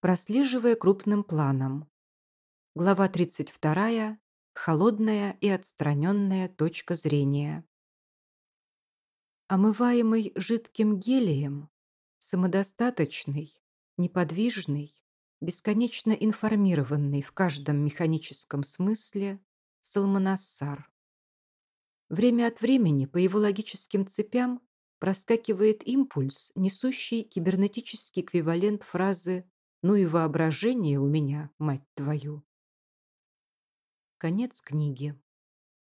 прослеживая крупным планом. Глава 32. Холодная и отстраненная точка зрения. Омываемый жидким гелием, самодостаточный, неподвижный, бесконечно информированный в каждом механическом смысле Салманассар. Время от времени по его логическим цепям проскакивает импульс, несущий кибернетический эквивалент фразы «Ну и воображение у меня, мать твою». Конец книги.